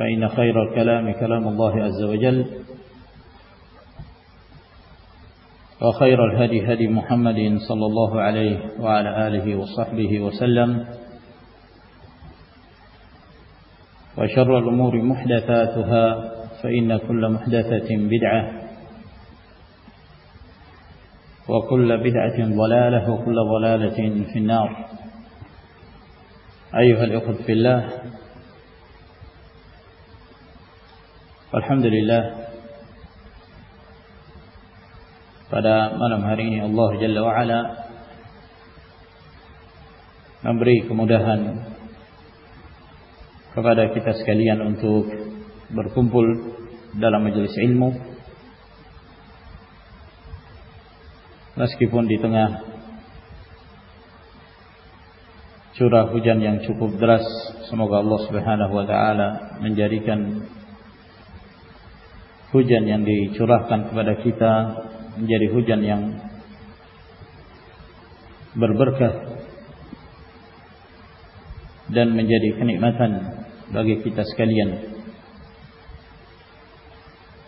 فإن خير الكلام كلام الله عز وجل وخير الهدي هدي محمد صلى الله عليه وعلى آله وصحبه وسلم وشر الأمور محدثاتها فإن كل محدثة بدعة وكل بدعة ضلالة وكل ضلالة في النار أيها الأخذ في الله الحمد للہ من ہری اولا نمبر کمودہ کتاس کلیان انٹو برکومبل دلامل سے موسی پنڈی تمہ چورا پوجام جن چوکب دراز سمو گا لس بنا ہوا آنجری کن ہو جن یاں چوراہ کن رکھی تری ہوجن یع بر برقن میں جی کنیکن لگے کی تسکرین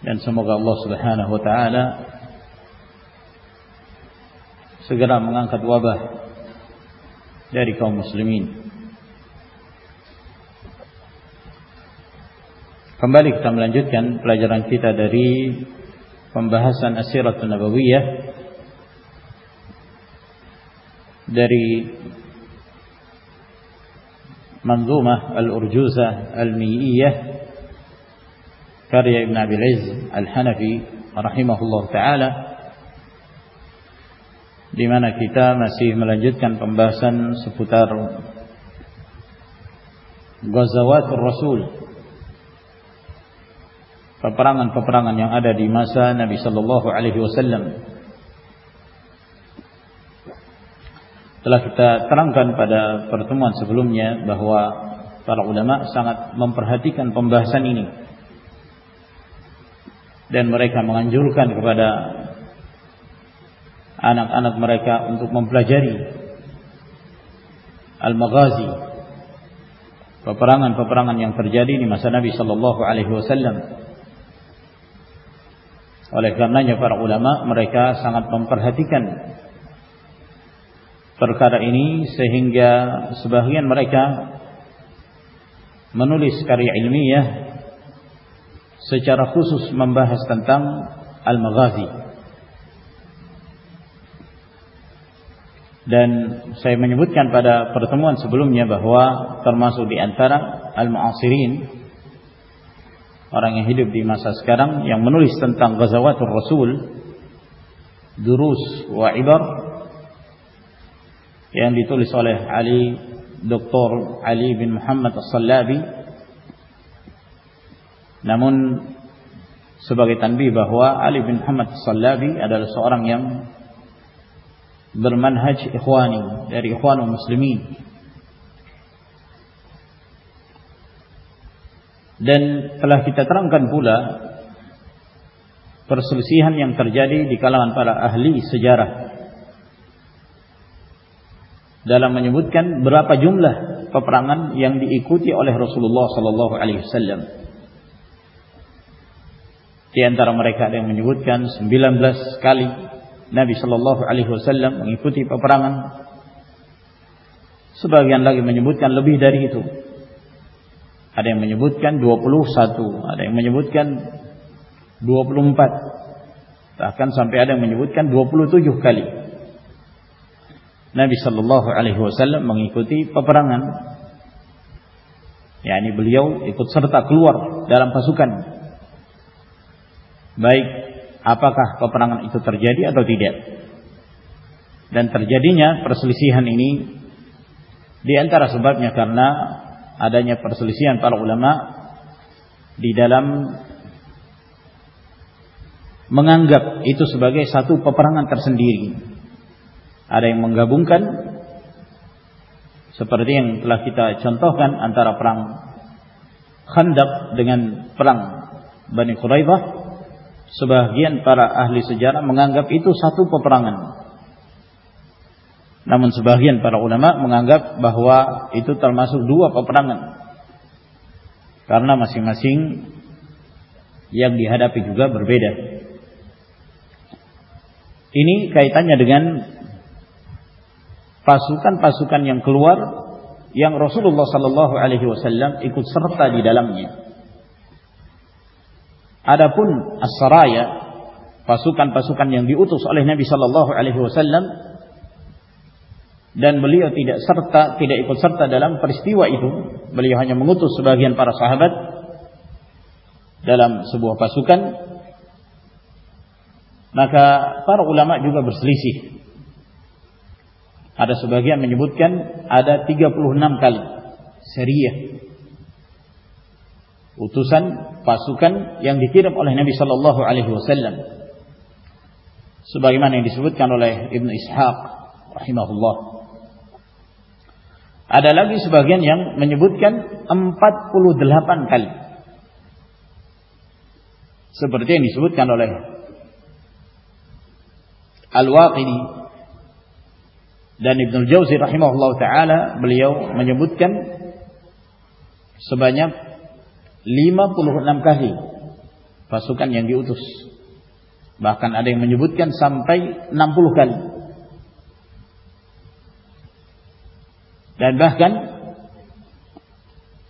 جن سم کا لوس رہا ہوتا ہے سگرام گا کر مسلم کمبل تم لنجیت کن پرج رنکتا دری پمباسن سر من ارجوز نیلز الحی رحیم دیمان کی لنجیت خن پمباسن سپوتار غزوت رسول پرنیاں آدا دی مسا نبی صلاح کو الحا سلم ترام کان پدا پرتمان سلوم بہوا پار سن پرہتی کن پم بسانی کا مغنج مرائق امپم باجاری المازی پراغن پپریاں پرجاری مسا نبی سلو اللہ کو آلو سلم مرکا سامان پمپر ہاتھی کن پرنی سنگیا سبہیا مریکا منولیس کاری علم ہستم الازیتان پارا پرتموان سب پرماسوی انتارا الم عصرین اورنگ ہل بیما سس کرم یا منور سنتا غزوت رسول دروس و ابر یم بیت الصول علی دکتور علی بن محمد صلاحبی نمن صبح کے تنبی بہوا علی بن محمد صلاحبی ادر سارنگ بل منہج اخوانی مسلم dan telah kita terangkan pula perselisihan yang terjadi di kalangan para ahli sejarah dalam menyebutkan berapa jumlah peperangan yang diikuti oleh Rasulullah sallallahu alaihi wasallam di antara mereka ada yang menyebutkan 19 kali Nabi sallallahu alaihi wasallam mengikuti peperangan sebagian lagi menyebutkan lebih dari itu ارے مجھے مجھے بلی آؤ ایکسرتا کلو درم پسند آپ کا پپرانگن تو جدی آٹو تی دیا ترجیدی نا پرسل سیحانی سے بج کرنا آدیا ان تر اولا دی دل منان گپ اتوی ساتو پپرنگ اور گابن سپر دین لتا چنتوان ارا پر صبح گیم پارا آلی منان گپ اتو ساتو پپران نا من سے بہت پر مب بہوا یہ تو ترما سب لو آپ کارنا مس دی ہوں گر بیٹانگ پاسوکن پاسوان یو کلوار یوگ رسول سرا پاسوان پاسوان سللم دن بولے تیٹ سرتا سرتا دلان پارسم تو سوبھا گیان پار صاحب دلام سبوا پاسولا موبا بسلی آدھا سبھا گیانت کن آدھا تیگے پونا کل سر اتو سن پاسکن پول نبی صلی اللہ علی سبھا اللہ مجھ بوتن صبح لیما پلو نام کہیں باقاً مجبوت نام کلو کل dan bahkan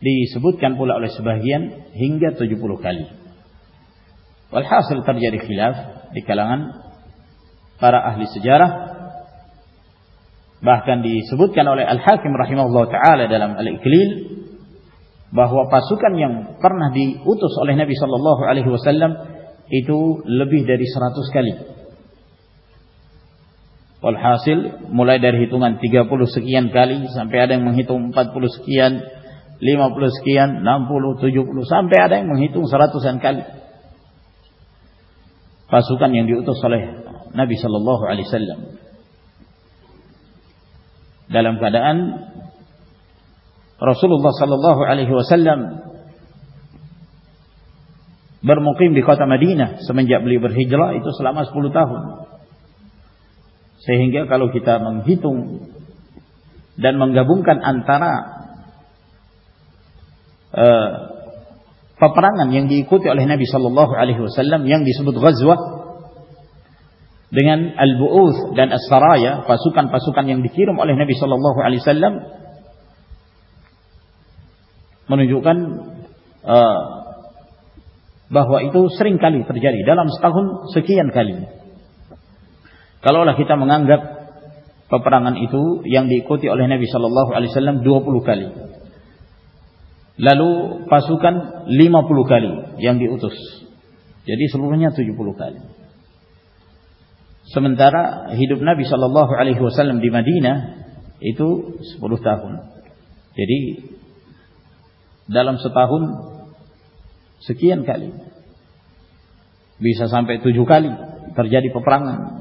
disebutkan pula oleh sebagian hingga 70 kali walhasil terjadi khilaf di kalangan para ahli sejarah bahkan disebutkan oleh Al-Hakim rahimahullah ta'ala dalam Al-Iqlil bahwa pasukan yang pernah diutus oleh Nabi Shallallahu Alaihi Wasallam itu lebih dari 100 kali پلحا سل مولان سکی سم پیا موہیت بھی کتنا سمجھ جب سلاما اس کو سہنگیا کالوکیتا من گی تم منگا بن ان پپران کون بھی سبن السنائنگ منجوکی ڈالم ساغل سکھیان کا لی کلو لتا مپراگنگ کا جدید پپرانگن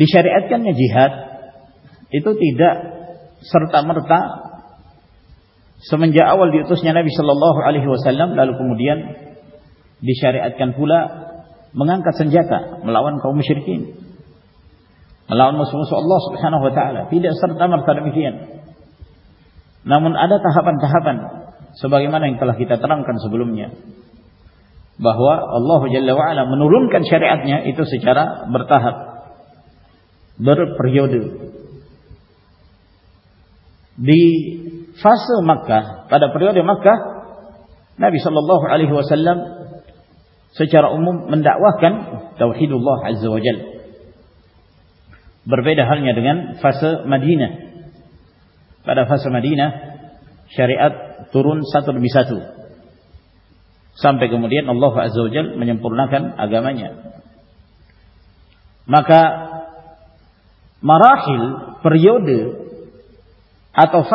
اتکن جی ہاتھ تی درتا مرتا سمنج اول صلی اللہ علیہ وسلم لال دشا رولا منگان کا سنجیا کا ملاون کا مشرقین ملاون سو اللہ تر بہوا اللہ مرتاحت علی سردا دہ مدی فسم ترون سات سمپے کو مدیہ مجھے پورنا کن آگے پودام کنیا منگام کا سنجیات جی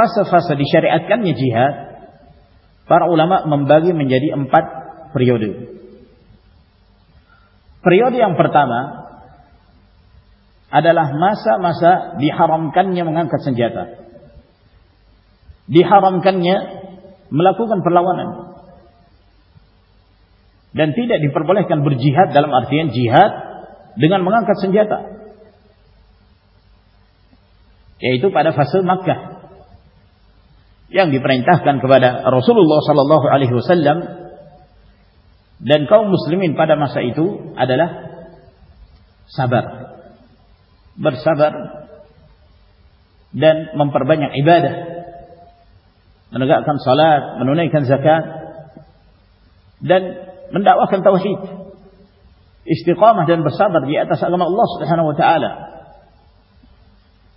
ہاتھ لنگان کا سنجیا تھا یہ تو پارا پاس مک یہ آن بھی پر رسول اللہ صلی اللہ علی وسلم دن کا مسلیم ان پاد ماسا آدرا بربر دین ممپر بنائی سولا نہیں کن سرکار دینا اسپیکار گیا تھا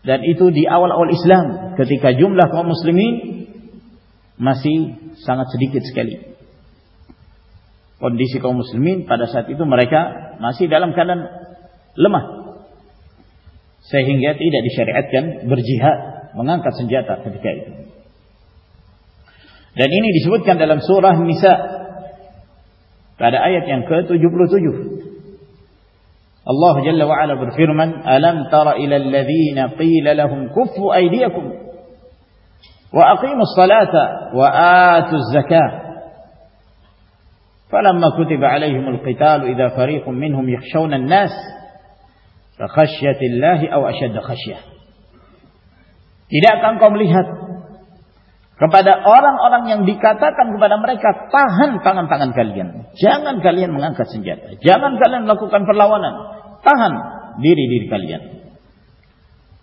جملہ کو مسلمن کا مسلیمین برجی ہاتھ منان کا اللہ جل وعلا برفرمن ألم تر إلى الذين قيل لهم كفوا أيديكم وأقيموا الصلاة وآتوا الزكاة فلما كتب عليهم القتال إذا فريق منهم يخشون الناس فخشية الله أو أشد خشية tidak akan kau melihat kepada orang-orang yang dikatakan kepada mereka tahan tangan-tangan kalian jangan kalian mengangkat senjata jangan kalian melakukan perlawanan دھیر دھیرا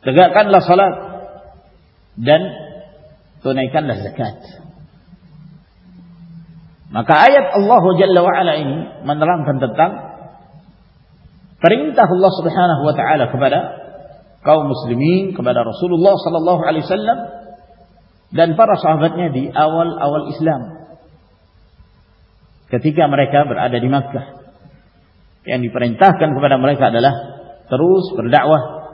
کردرام کن دتا پر ہوا تو مسلم خبر رسول اللہ صلی اللہ علیہ دن پر سہبت نے بھی اول اول اسلام کتی کا ہمر کیا دِن کا yang diperintahkan kepada mereka adalah terus berdakwah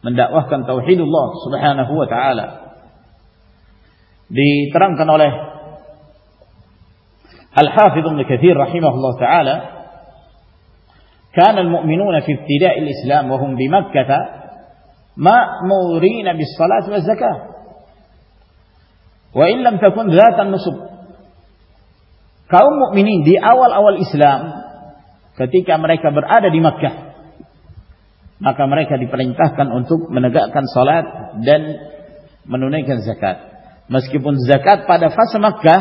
mendakwahkan tauhidullah subhanahu wa taala diterangkan oleh al hafiz Ibnu Katsir rahimahullah taala كان المؤمنون في ابتداء الاسلام وهم بمكه مامورين بالصلاه والزكاه وان لم تكن ذات النصب kaum mukminin di awal-awal Islam کتی کمر کا بر آدہ ڈیمکا میں کمرے کا سولہ دن من جس کے پھا سمک کا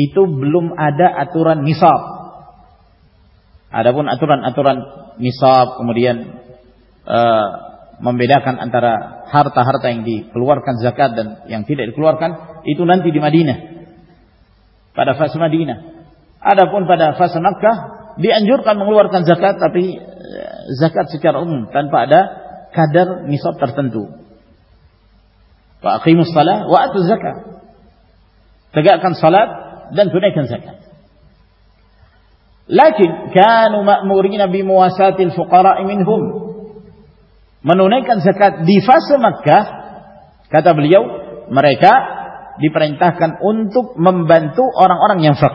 ایٹ بل آدھا مساپ آدھا بن آسپ کمر ممبا کن انترا ہار تار تین کلوارن کلوار کان اتنا پھاسم پادمکا بی اجور لاکھ کیا بینت اور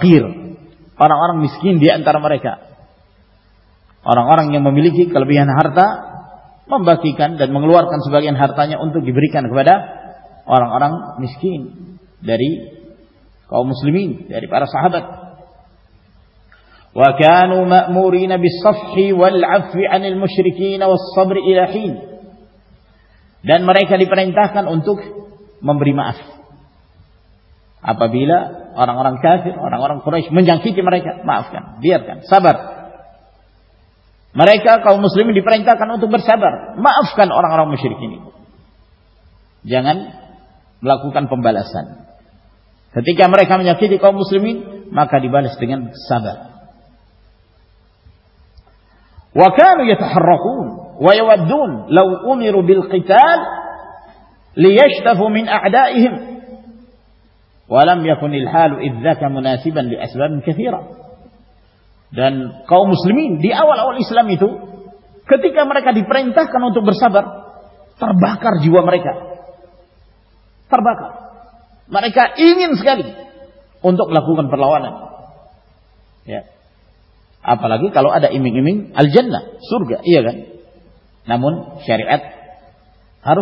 orang-orang miskin di antara mereka. Orang-orang yang memiliki kelebihan harta membagikan dan mengeluarkan sebagian hartanya untuk diberikan kepada orang-orang miskin dari kaum muslimin, dari para sahabat. وَكَانُوا مَأْمُورِينَ بِالصَّفْحِ وَالْعَفْوِ عَنِ الْمُشْرِكِينَ وَالصَّبْرِ إِلَى حِينَ Dan mereka diperintahkan untuk memberi maaf. Apabila اورنان چاہن جنکی کیسلم آپ اور سرکین جان پم بال کھاتی جنکتی مسلم ان کو الجن سور ہر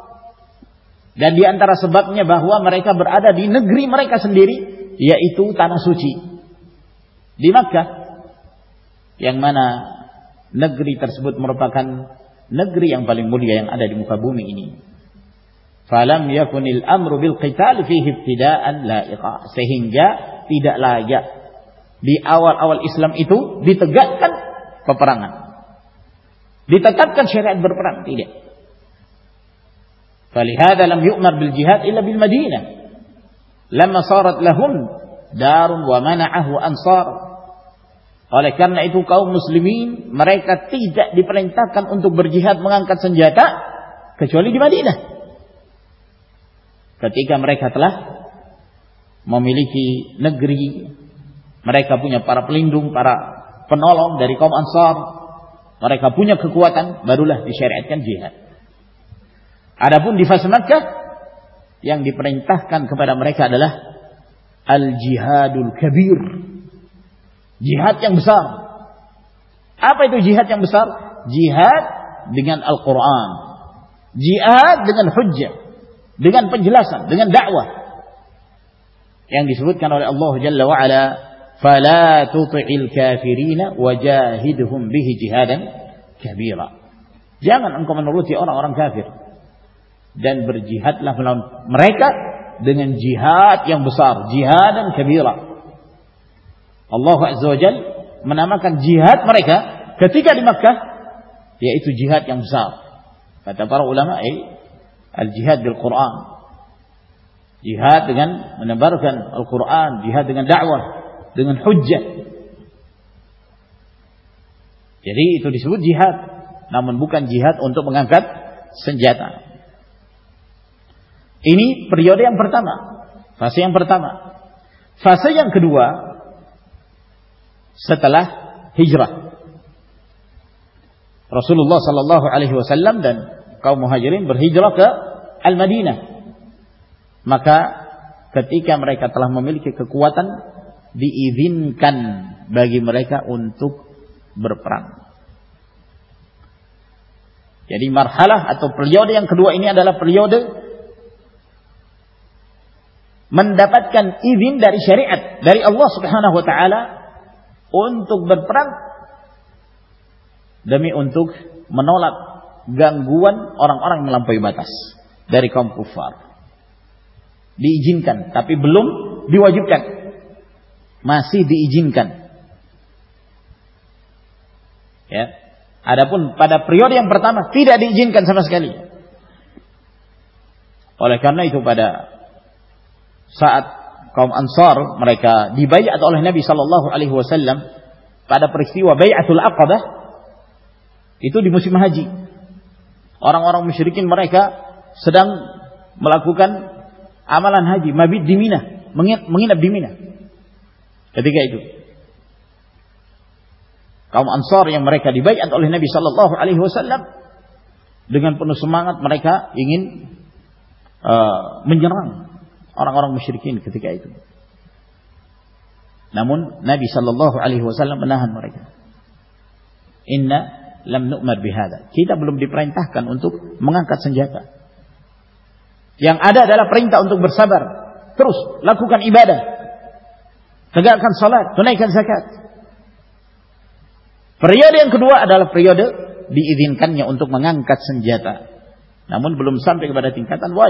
Dan di antara sebabnya bahwa mereka berada di negeri mereka sendiri yaitu tanah suci. Di Makkah yang mana negeri tersebut merupakan negeri yang paling mulia yang ada di muka bumi ini. Falam yakunil amru bil qital fihi ibtidaan laiqa sehingga tidak layak di awal-awal Islam itu ditegakkan peperangan. Ditetapkan syariat berperang tidak. فلهذا لم يؤمر بالجهاد إلا بالمدينة لما صارت لهم دار ومنعه أنصار ketika mereka telah memiliki negeri mereka punya para pelindung para penolong dari kaum ansar mereka punya kekuatan barulah disyariatkan jihad سم دیپ البیر الگ دن بر جیہد لکھنا جیہد جم کھبیا اللہ خوج جمع کتنی جہاد برکر جانے سب جیہ من بک جیہد انتما سجاتا رسول وسلام دن مدینہ مر ممل کے جن سمجھ کے لیے اور سرستی کتنی مسی مہاجی اورنگ اور مسری کن مرک سدن ملا کو آجی میمین کدی کے ڈیبجنساللہ حوصل دنگ سما من جاؤں اور مرکین بہادا بلپراہ منگان کا سنجھے برسابروس لکھو گان سبر پریوڈیں کنوا پریوڈیا ماں سنجھتا بلوم سمپ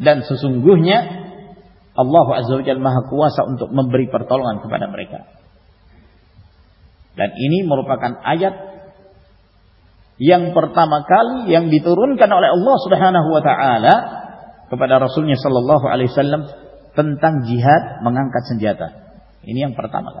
دین سم گویاں اللہ کو برقران کاتامکل بتر اللہ سبھی آلہ تو رسول صلی اللہ علیہ السلام تنتان جیت منگان کا چنجیا تھا ان پرتامکل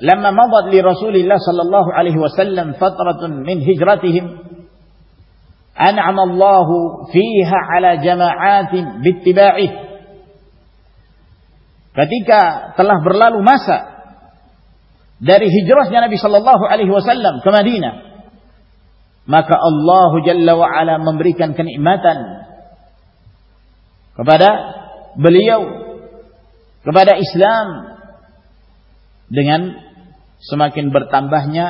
لما مضت لرسول الله صلى الله عليه وسلم فترة من هجرتهم أنعم الله فيها على جماعات باتباعه ketika telah berlalu masa dari hijrahnya Nabi sallallahu alaihi wasallam ke Madinah maka Allah jalla wa ala memberikan kenikmatan kepada beliau kepada Islam dengan semakin bertambahnya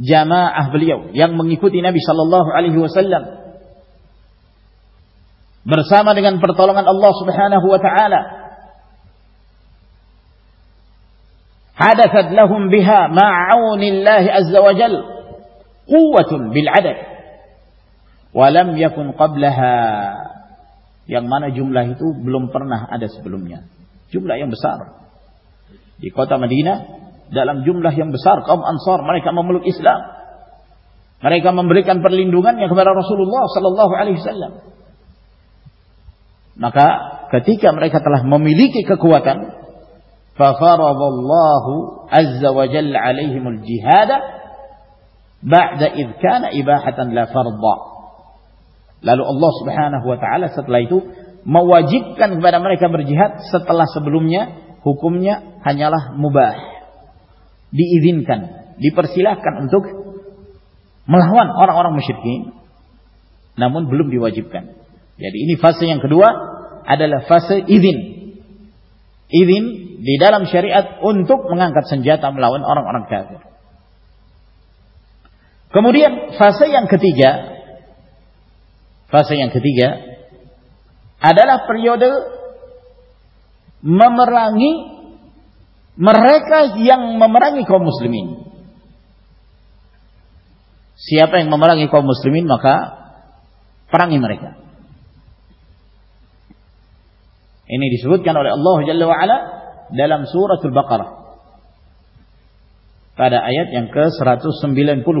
jamaah beliau yang mengikuti Nabi sallallahu alaihi wasallam bersama dengan pertolongan Allah Subhanahu wa taala hadatsat lahum biha ma'aunillahi azza wa jal quwwatun bil adad wa lam yakun qablaha yang mana jumlah itu belum pernah ada sebelumnya jumlah yang besar di kota Madinah dalam jumlah yang besar kaum Ansar mereka memeluk Islam. Mereka memberikan perlindungannya kepada Rasulullah sallallahu alaihi wasallam. Maka ketika mereka telah memiliki kekuatan fafaradallahu azza wa jalla alaihimul jihad ba'da id kana ibahatan la farda. Lalu Allah Subhanahu wa taala setelah itu mewajibkan kepada mereka berjihad setelah sebelumnya hukumnya hanyalah mubah. دین کن پروان اور چھت کی نام بھل بیوہ چیز پھاسیاں کھڈوا پھسے دی ڈالم سیری ان سمجھ ملا اور کمریاں پھسا کھتیجا پھسیاں کھتیجا آدال پریوڈ ممرانی مرے کا مرانگی کو مسلم سیاں مر مسلم پر اللہ سور بکال آیا سراچ سم کلو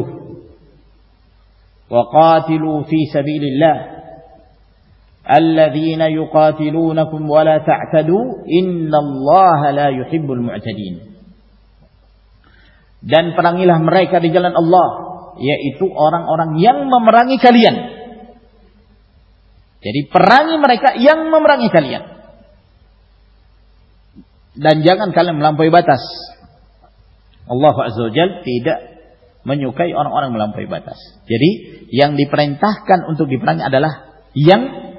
فی سبھی الذين يقاتلونكم ولا تعتدوا إن الله لا يحب المعتدين dan perangilah mereka di jalan Allah yaitu orang-orang yang memerangi kalian jadi perangi mereka yang memerangi kalian dan jangan kalian melampaui batas Allah Azza wa Jal tidak menyukai orang-orang melampaui batas jadi yang diperintahkan untuk diperangi adalah yang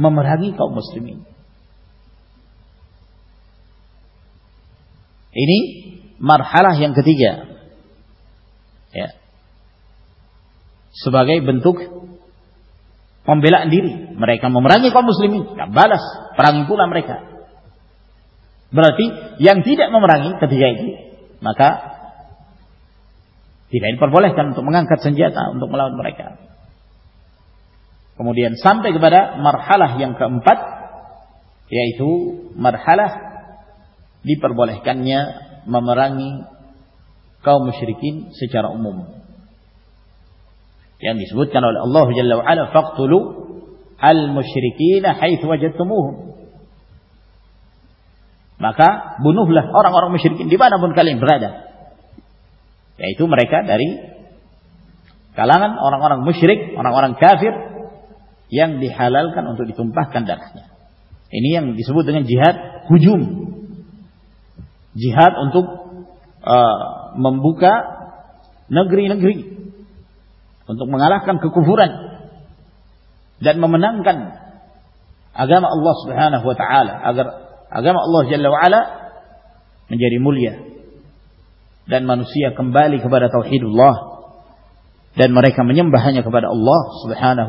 ممرانگی کا مسلمن حالا گدھی گیا سب گئی بنتک پم بلا اندھیری مرائی کا ممرانگی کو مسلیمن balls پرانی بولا مرک یا تین ممرانگی کدی جائے گی مکا تی جائے پر بولے منگا سنجیا تھا بڑے کا بولیا ممرشری اللہ اور مشرق اور یاں دیہ لالیس بتائیں جہاد کم جمبو کا گری نگری انتو منال اللہ ریمولیا دن میمبالی خبر بہن خبر اللہ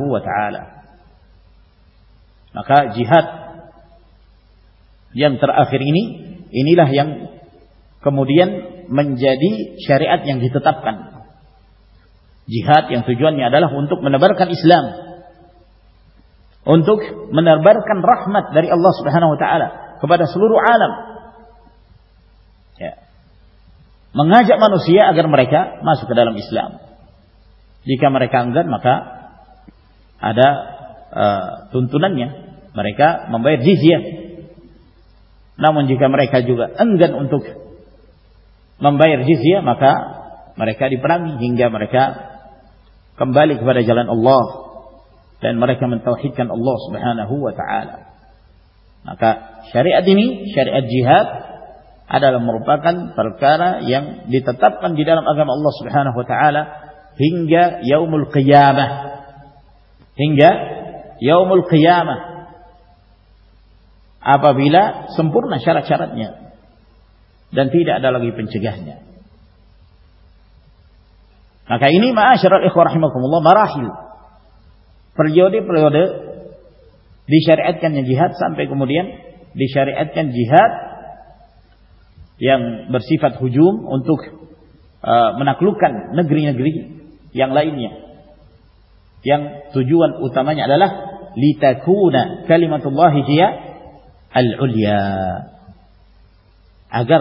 جدر فرینی انی لہائن کموڈین منجی چرگی تب کن جہاد منبر کن اسلام انطرت اللہ جب نسیا اگر مرک ماسم اسلام لیکن کام گنک تنت مرے کا ممبئی جی جی نہ ممبئی جی جا مرے کا مرے کا کمبالی برے گا مرے شیر ادیمی مرپن اللہ ہنگ یو ملک یا ن ہنگ یو ملک یا نا آپیلا سمپورن شراک رجحی میں جہد سمپے جہد یعن برسیفت انگری نگری یا الگ اللہ یہ تو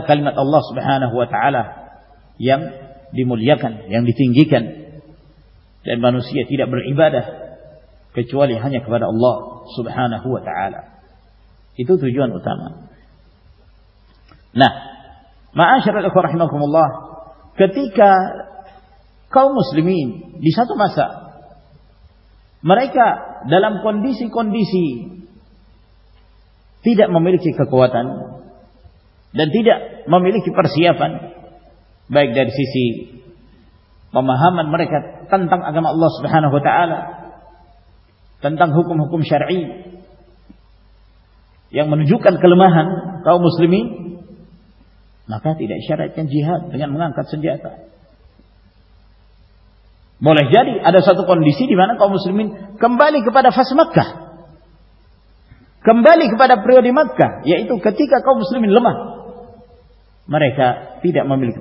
مسلم دیسا تو مسا مرئی کا دلم کون دی سی کون دیسی تیج مم لکھی ککوتن لکھی پرسیا ہوتا حکم حکم شرائی جن کل مہن کامین شرائط بولے کمبالی کے پاس مک کمبلی کے بارے پر یہ تو کتی کاسلم مرے کا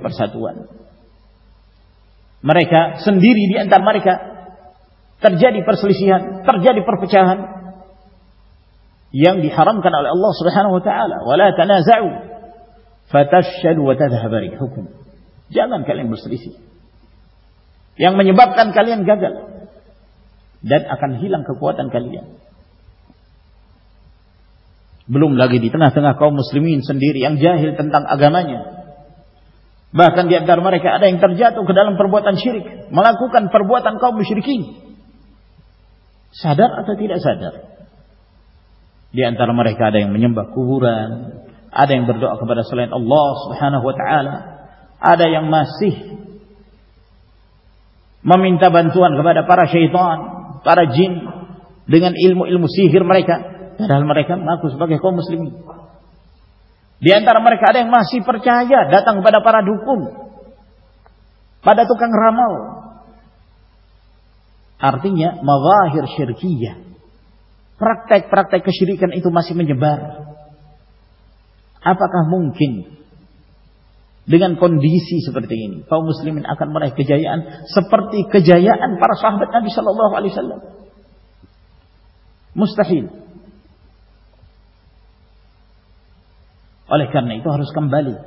پرساد مرے کا سنتر مرے کا بلوم لگ دی مسلم نہیں مر جاتا من پر سری مردوسے ممن تا بنائے پارا جنگلے کا رام سرکیا پرکتا پرکٹ کچری من آپ ممکن لیکن کون ڈیسی سے پرتیس بڑے مستحق نہیں تو آپ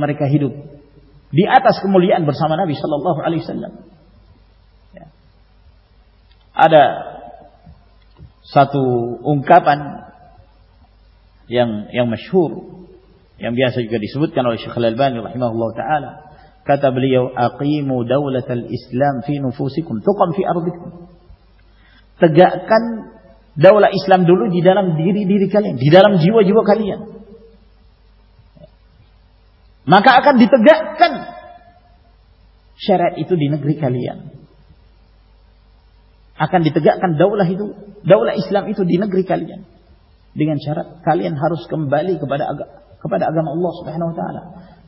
مر کا ہیروس ملی این برسا مناسل آد ساتو کا پان یا سور گیا كتب لي اقيموا دولة الاسلام في نفوسكم تقم في ارضكم tegakkan daulah Islam dulu di dalam diri-diri kalian, di dalam jiwa-jiwa kalian. Maka akan ditegakkan syariat itu di negeri kalian. Akan ditegakkan daulah itu, daulah Islam itu di negeri kalian. Dengan syarat kalian harus kembali kepada agama kepada agama Allah Subhanahu wa taala.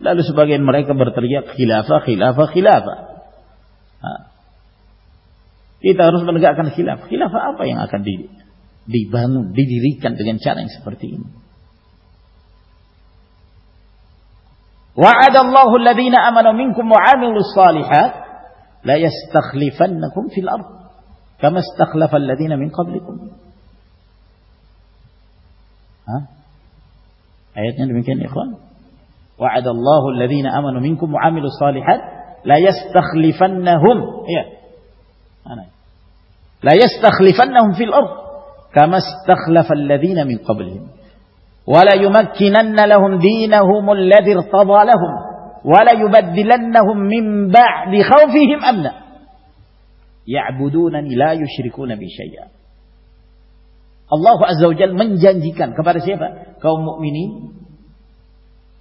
lalu sebagian mereka berteriak khilafah khilafah khilafah ha. kita harus menegakkan khilafah khilafah apa yang akan dibangun didirikan dengan cara yang seperti ini وعد الله الذين امنوا منكم وعملوا الصالحات لا يستخلفنكم في الارض كما استخلف الذين من قبلكم ها ayatnya demikian ikhwan ya, وعد الله الذين امنوا منكم وعملوا الصالحات لا يستخلفنهم لا يستخلفنهم في الارض كما استخلف الذين من قبلهم ولا يمكنن لهم دينهم الذي ارتضى لهم ولا يبدلنهم من بعد خوفهم امنا يعبدونني لا يشركون بي شيئا Allah Azza wa Jal menjanjikan kepada siapa? Kaum mukminin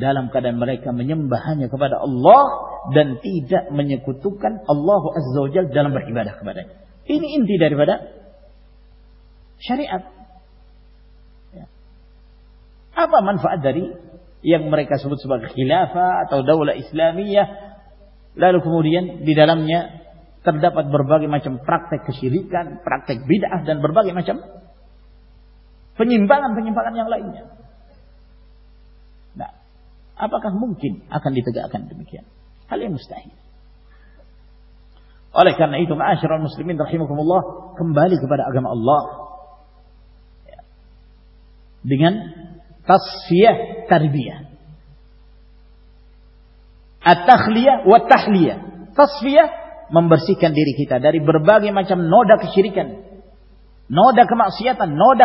دلم قدم بہت اسلامیہ لال کموری بربا کے مچمین نہیں تم اللہ بربا گیا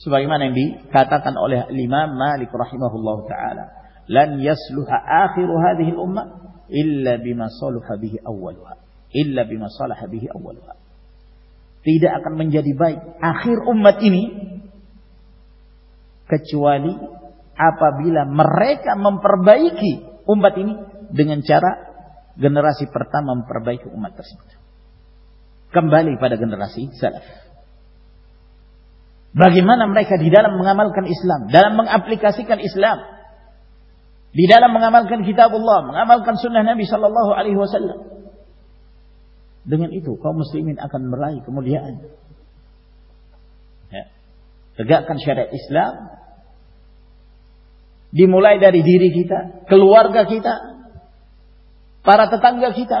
sebagaimana yang dikatakan oleh Imam Malik rahimahullahu taala lan yasluha akhiru hadhihi al-umma illa bima salaha bihi awwaluha illa bima salaha bihi awwaluha tidak akan menjadi baik akhir umat ini kecuali apabila mereka memperbaiki umat ini dengan cara generasi pertama memperbaiki umat tersebut kembali pada generasi salaf باغی ملائی دیدار منگامل اسلام درام اپاسی اسلام دیدا رام منگامل گیتا منگامل مسلم برائی اسلام دی ملائی گیتا کلوار گارا تمام گاخیتا ہے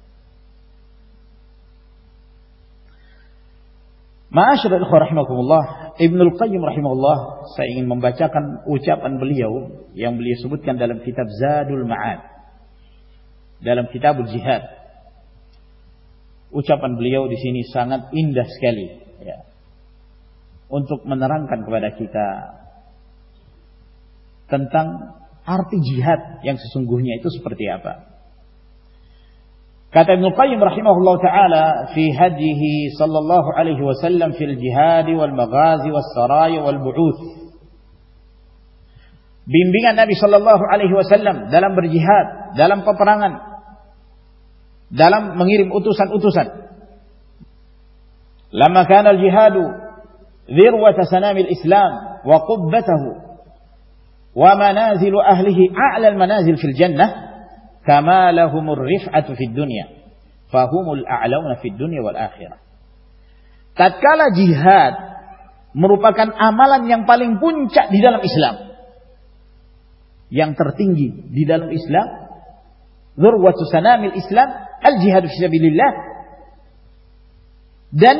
Ma'asyar ikhwa rahimahumullah Ibn al-Qayyim rahimahullah Saya ingin membacakan ucapan beliau Yang beliau sebutkan dalam kitab Zadul Ma'ad Dalam kitab Jihad Ucapan beliau di sini sangat indah sekali ya. Untuk menerangkan kepada kita Tentang arti jihad yang sesungguhnya itu seperti apa كتا ابن القيم رحمه الله تعالى في هديه صلى الله عليه وسلم في الجهاد والمغازي والسرايا والبعوث bimbingan Nabi sallallahu alaihi wasallam dalam berjihad dalam peperangan dalam mengirim utusan-utusan lama kana al-jihad ذروه سنام الاسلام وقبته ومنازل اهله اعلى المنازل في الجنه كما لهم الرفعة في الدنيا فهم الأعلون في الدنيا والآخرة تتكال جهاد merupakan amalan yang paling puncak di dalam Islam yang tertinggi di dalam Islam zurwatu sanamil Islam al jihad fi sabilillah dan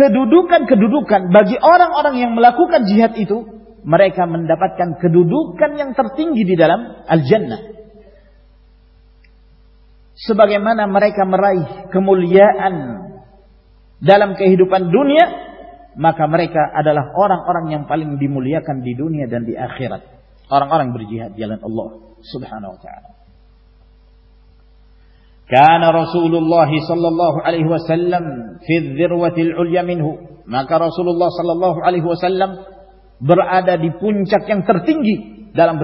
kedudukan-kedudukan bagi orang-orang yang melakukan jihad itu mereka mendapatkan kedudukan yang tertinggi di dalam al jannah مرائی مرئی کا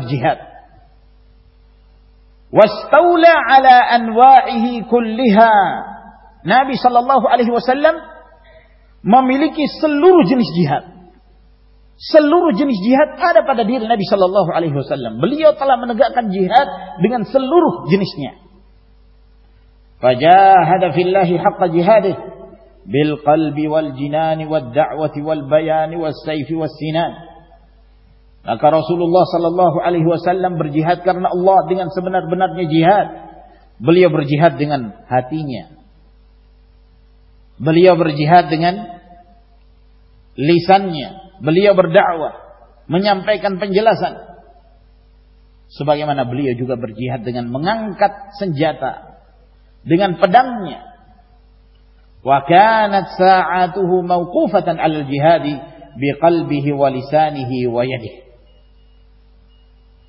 جی ہت واستولى على انواعه كلها نبي صلى الله عليه وسلم memiliki seluruh jenis jihad seluruh jenis jihad ada pada diri Nabi sallallahu alaihi wasallam beliau telah menegakkan jihad dengan seluruh jenisnya fajahada fillahi haqqo jihadih bil qalbi wal jinani wad da'wati wal bayani was sayfi was sinan نہ کر وسلم جی جہاد دنگن بلیاد دسنسن صبح کے من بھلی جگہ السانی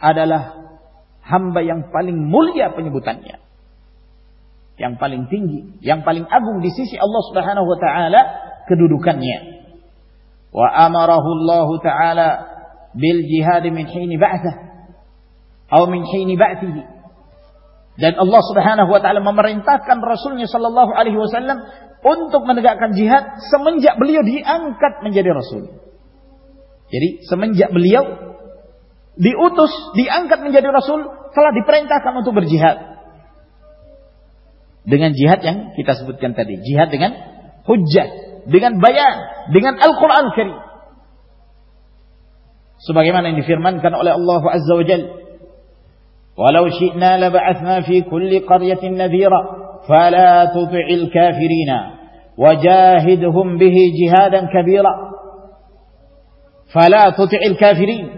ہم پال مول گیاں پلنگ تنگی اللہ سب رکن اللہ علی گلو رسول سمنج بلیہ diutus, diangkat menjadi rasul telah diperintahkan untuk berjihad. Dengan jihad yang kita sebutkan tadi, jihad dengan hujjah, dengan bayan, dengan Al-Qur'an Karim. Sebagaimana yang difirmankan oleh Allah Azza wa Jalla Walau syi'na la fi kulli qaryatin nadhira fala tuti'il kafirina wajahidhum bihi jihadan kabira fala tuti'il kafirina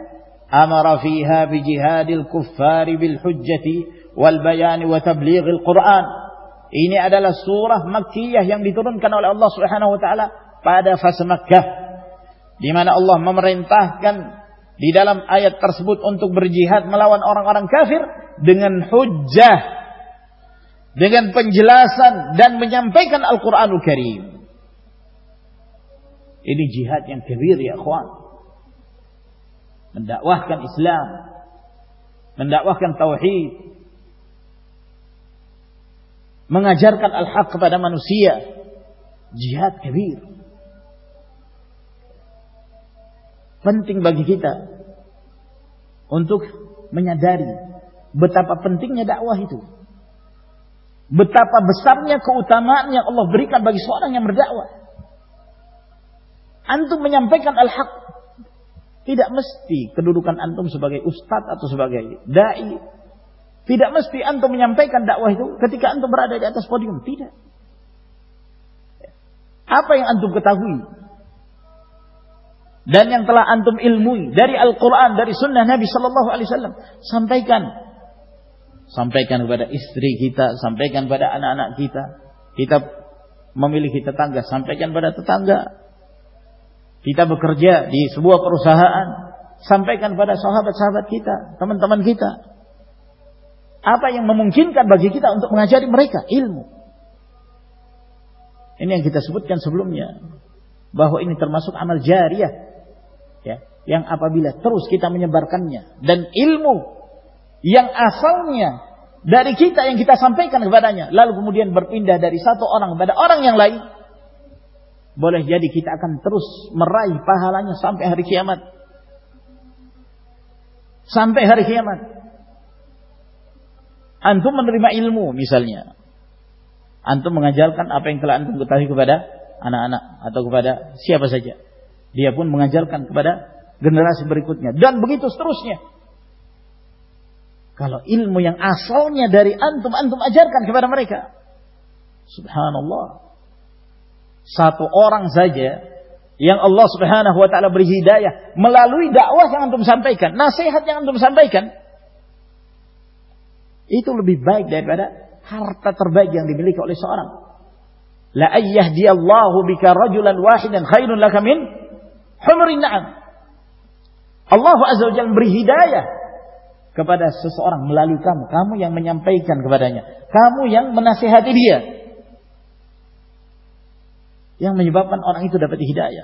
أمر فيها بجهاد الكفار بالحجة والبيان وتبليغ القرآن إني أدل السورة مكتية يمدرن كان على الله سبحانه وتعالى بعد فسمكة لمن الله ممرنته كان di dalam ayat tersebut untuk berjihad melawan orang-orang kafir dengan hujjah dengan penjelasan dan menyampaikan Al-Qur'anul Karim. Ini jihad yang kabir ya, ikhwan. اسلام توہی منہ جر کان الحاق کا بہت میہ پنتی بگا انری بتاپا پنتی بتاپا بساب میں کو تامنے بری بگس رجاؤ اند میں پی الف چورن سے آپ درد سن سلام سمپے استری گیتا سمپے گیتا ممی لکھی تتانگا سمپے گان بڑا آپ ممن کنمنگ کتاب سبلو ملے بہتر لال گھومیاں برپن دیا اور بولے جی کتنے پا پہ ہرکیا میں سال ان بنا جل آپ کو پیدا پیدا سیا پے پن بناج گندرا سمجھا جل بگی تو ترسیں سات اور ساج اللہ بریہ ملال اور ملال یعن مجھے باپ نے اور پہ ہدایے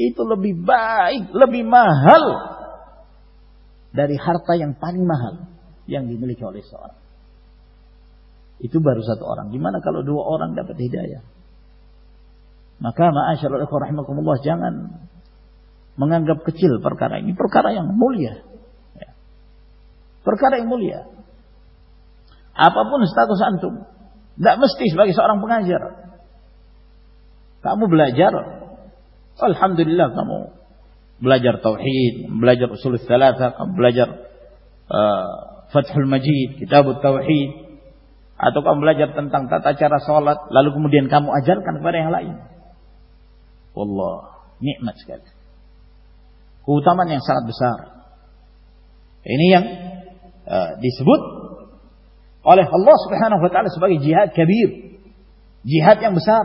یہ تو لبی ببی محل داری ہرتائن تاری محل یا ملک یہ تو بار سات اور من کا لوگ اور پیڈ آیا مکار کو بہت جانا منگان گل پرکاریا پرکاریا آپ آپ ہستا کو سن تم دیکھ تیس باس اور بنانے الحمد للہ بلجر تو بلجر مجھے لال کو سار انتلے سوانا ہوتا ہے جہاد کبیر جی ہاتھیں سار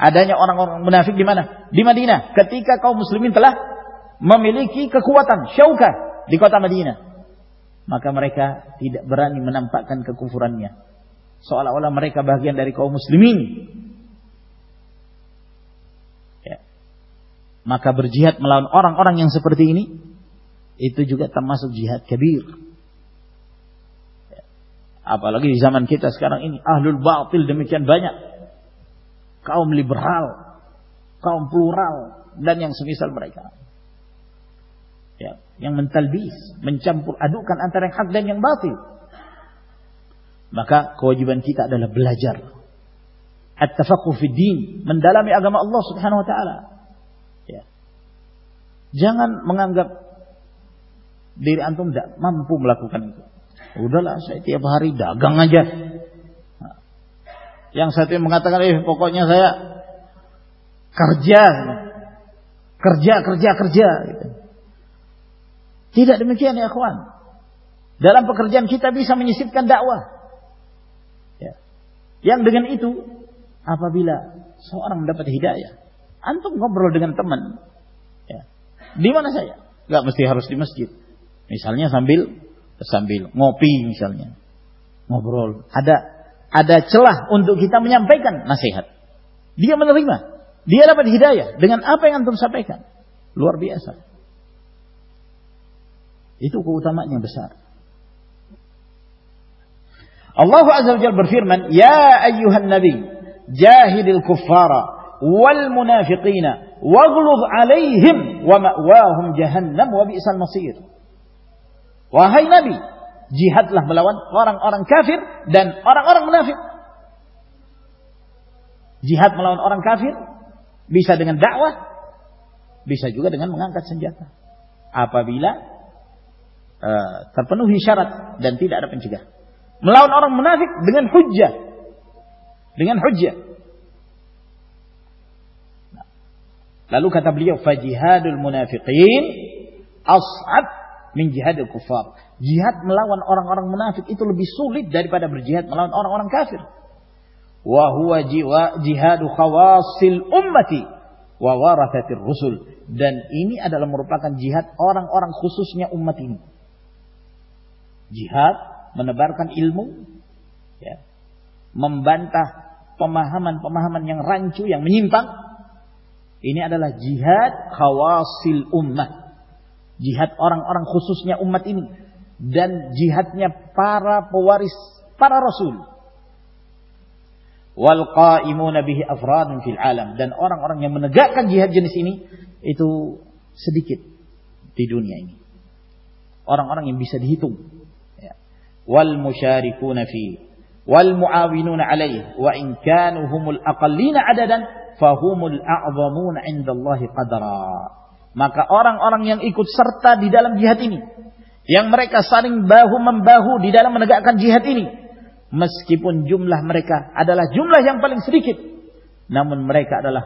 ملی شو کا دیکھو تم کا مرکر منانیاں مسلم اور سے اتنا سب جات کے آپ لگی کاؤں سم سال بڑے منتلس با تیس باقا کو بل دلام آگام آسان ہوتا جان گردم پملا کو یا بنگا تک پکوجا تین درام پکرجیاں یا پیمراستی ہرستی مسجد مثالی سمبل سمبل موپی مثال نہیں ada celah untuk kita menyampaikan nasihat. Dia menerima. Dia dapat hidayah dengan apa yang antum sampaikan. Luar biasa. Itu keutamaan yang besar. Allah Azza wa Jalla berfirman, "Ya ayyuhan nabi, jahidil kuffara wal munafiqina waghlub 'alaihim wa ma'wahum jahannam wa bi'sal masir." Wahai nabi, ملاون اور لالو کتاب جفا جاگ اور رنچو یا مین and جہدیل جی ہر جی ہینسونی اور ماں کا اورن سرتا them جہتی کا ساری جہتی مرکا ادال مرکلا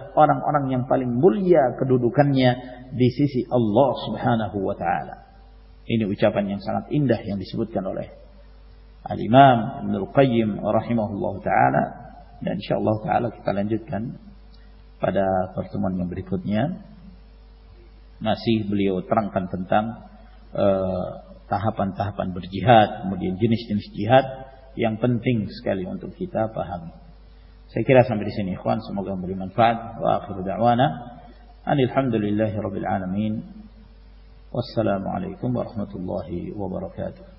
اور پلنگ کیا تران پن پن تنگ تہاپن تہاپن بر جہاد جہاد الحمد للہ رب العالمین السلام علیکم ورحمۃ اللہ وبرکاتہ